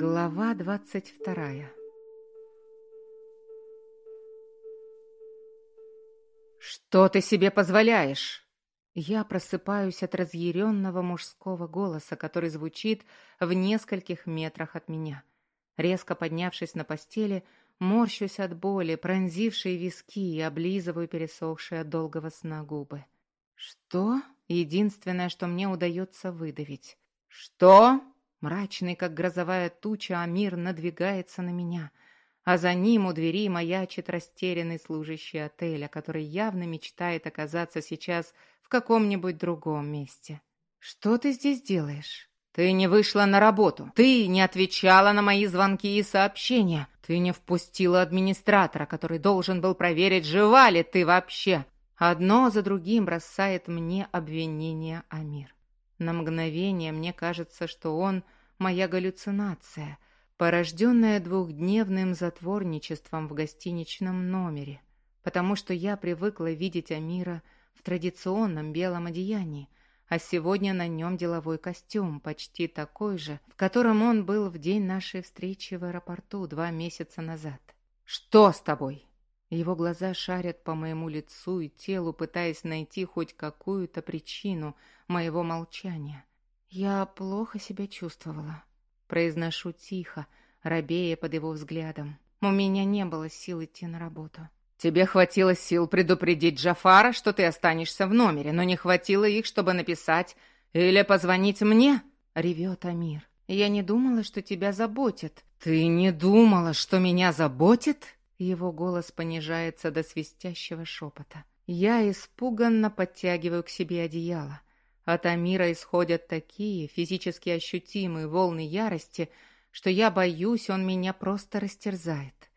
Глава двадцать вторая «Что ты себе позволяешь?» Я просыпаюсь от разъяренного мужского голоса, который звучит в нескольких метрах от меня. Резко поднявшись на постели, морщусь от боли, пронзившей виски и облизываю пересохшие от долгого сна губы. «Что?» — единственное, что мне удается выдавить. «Что?» Мрачный, как грозовая туча, Амир надвигается на меня, а за ним у двери маячит растерянный служащий отеля, который явно мечтает оказаться сейчас в каком-нибудь другом месте. «Что ты здесь делаешь?» «Ты не вышла на работу. Ты не отвечала на мои звонки и сообщения. Ты не впустила администратора, который должен был проверить, жива ли ты вообще». Одно за другим бросает мне обвинение Амир. На мгновение мне кажется, что он моя галлюцинация, порожденная двухдневным затворничеством в гостиничном номере, потому что я привыкла видеть Амира в традиционном белом одеянии, а сегодня на нем деловой костюм, почти такой же, в котором он был в день нашей встречи в аэропорту два месяца назад. «Что с тобой?» Его глаза шарят по моему лицу и телу, пытаясь найти хоть какую-то причину моего молчания. Я плохо себя чувствовала. Произношу тихо, робея под его взглядом. У меня не было сил идти на работу. Тебе хватило сил предупредить Джафара, что ты останешься в номере, но не хватило их, чтобы написать или позвонить мне? Ревет Амир. Я не думала, что тебя заботит. Ты не думала, что меня заботит? Его голос понижается до свистящего шепота. Я испуганно подтягиваю к себе одеяло. От Амира исходят такие физически ощутимые волны ярости, что я боюсь, он меня просто растерзает.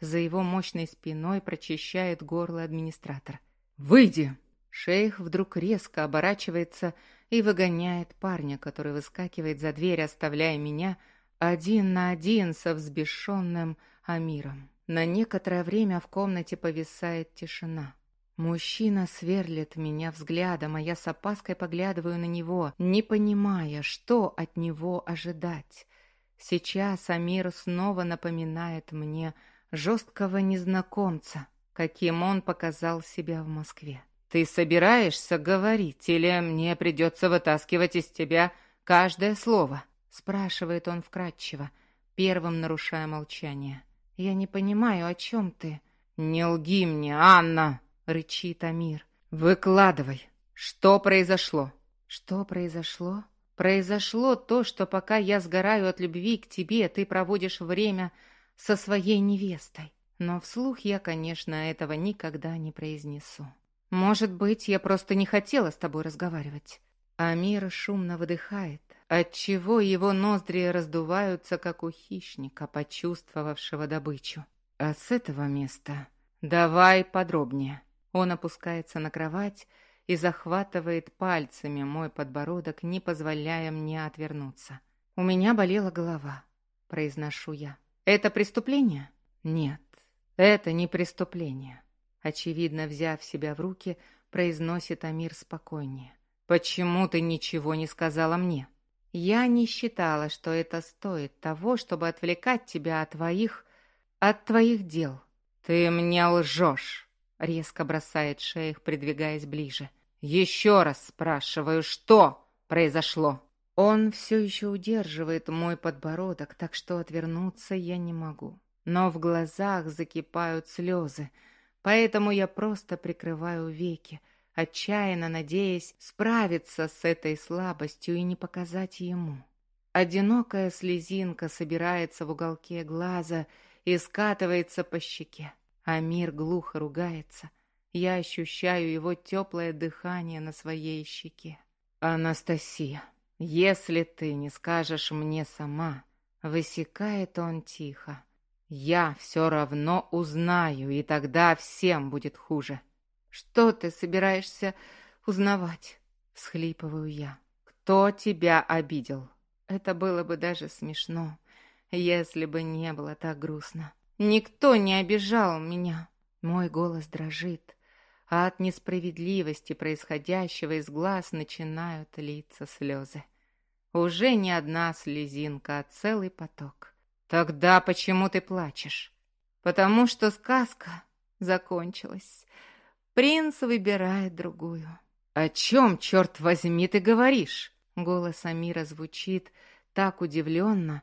За его мощной спиной прочищает горло администратор. «Выйди!» Шейх вдруг резко оборачивается и выгоняет парня, который выскакивает за дверь, оставляя меня один на один со взбешенным Амиром. На некоторое время в комнате повисает тишина. Мужчина сверлит меня взглядом, а я с опаской поглядываю на него, не понимая, что от него ожидать. Сейчас Амир снова напоминает мне жесткого незнакомца, каким он показал себя в Москве. «Ты собираешься говорить, или мне придется вытаскивать из тебя каждое слово?» спрашивает он вкратчиво, первым нарушая молчание. «Я не понимаю, о чем ты?» «Не лги мне, Анна!» — рычит Амир. «Выкладывай! Что произошло?» «Что произошло?» «Произошло то, что пока я сгораю от любви к тебе, ты проводишь время со своей невестой. Но вслух я, конечно, этого никогда не произнесу. Может быть, я просто не хотела с тобой разговаривать». Амир шумно выдыхает, отчего его ноздри раздуваются, как у хищника, почувствовавшего добычу. А с этого места давай подробнее. Он опускается на кровать и захватывает пальцами мой подбородок, не позволяя мне отвернуться. «У меня болела голова», — произношу я. «Это преступление?» «Нет, это не преступление», — очевидно, взяв себя в руки, произносит Амир спокойнее. «Почему ты ничего не сказала мне?» Я не считала, что это стоит того, чтобы отвлекать тебя от твоих... от твоих дел. Ты мне лжешь, резко бросает шейх, придвигаясь ближе. Еще раз спрашиваю, что произошло? Он все еще удерживает мой подбородок, так что отвернуться я не могу. Но в глазах закипают слезы, поэтому я просто прикрываю веки, отчаянно надеясь справиться с этой слабостью и не показать ему. Одинокая слезинка собирается в уголке глаза и скатывается по щеке, а мир глухо ругается. Я ощущаю его теплое дыхание на своей щеке. «Анастасия, если ты не скажешь мне сама...» Высекает он тихо. «Я все равно узнаю, и тогда всем будет хуже». «Что ты собираешься узнавать?» — всхлипываю я. «Кто тебя обидел?» Это было бы даже смешно, если бы не было так грустно. Никто не обижал меня. Мой голос дрожит, а от несправедливости происходящего из глаз начинают литься слезы. Уже не одна слезинка, а целый поток. Тогда почему ты плачешь? Потому что сказка закончилась. Принц выбирает другую. «О чем, черт возьми, ты говоришь?» Голос Амира звучит так удивленно,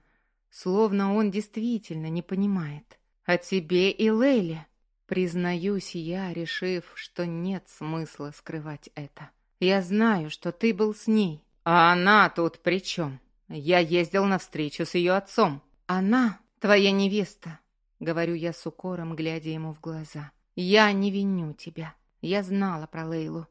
словно он действительно не понимает. «О тебе и Лейле!» Признаюсь я, решив, что нет смысла скрывать это. Я знаю, что ты был с ней. А она тут при чем? Я ездил на встречу с ее отцом. Она твоя невеста, говорю я с укором, глядя ему в глаза. Я не виню тебя. Я знала про Лейлу,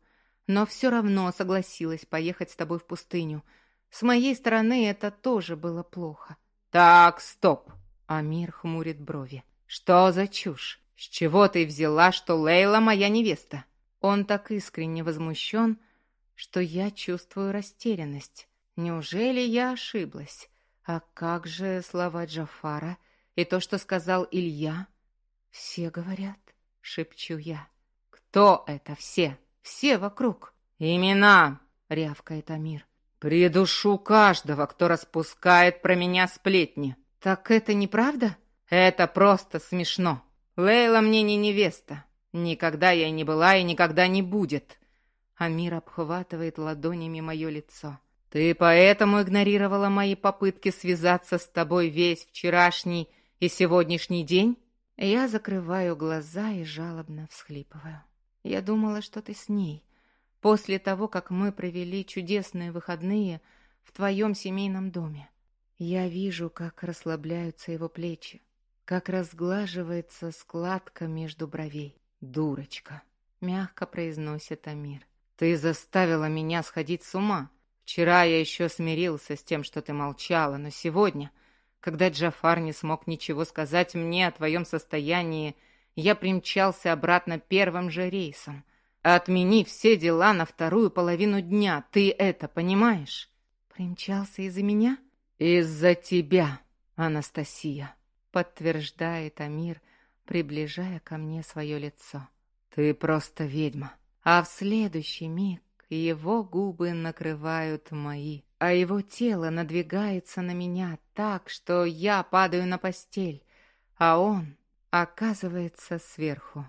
но все равно согласилась поехать с тобой в пустыню. С моей стороны это тоже было плохо. Так, стоп. Амир хмурит брови. Что за чушь? «С чего ты взяла, что Лейла моя невеста?» Он так искренне возмущен, что я чувствую растерянность. Неужели я ошиблась? А как же слова Джафара и то, что сказал Илья? «Все говорят», — шепчу я. «Кто это все? Все вокруг?» «Имена!» — рявкает Амир. «Придушу каждого, кто распускает про меня сплетни». «Так это неправда?» «Это просто смешно. Лейла мне не невеста. Никогда я не была и никогда не будет. Амир обхватывает ладонями мое лицо. Ты поэтому игнорировала мои попытки связаться с тобой весь вчерашний и сегодняшний день? Я закрываю глаза и жалобно всхлипываю. Я думала, что ты с ней. После того, как мы провели чудесные выходные в твоем семейном доме. Я вижу, как расслабляются его плечи, как разглаживается складка между бровей. «Дурочка!» — мягко произносит Амир. «Ты заставила меня сходить с ума. Вчера я еще смирился с тем, что ты молчала, но сегодня, когда Джафар не смог ничего сказать мне о твоем состоянии, я примчался обратно первым же рейсом. Отмени все дела на вторую половину дня. Ты это понимаешь?» «Примчался из-за меня?» «Из-за тебя, Анастасия» подтверждает Амир, приближая ко мне свое лицо. «Ты просто ведьма!» А в следующий миг его губы накрывают мои, а его тело надвигается на меня так, что я падаю на постель, а он оказывается сверху.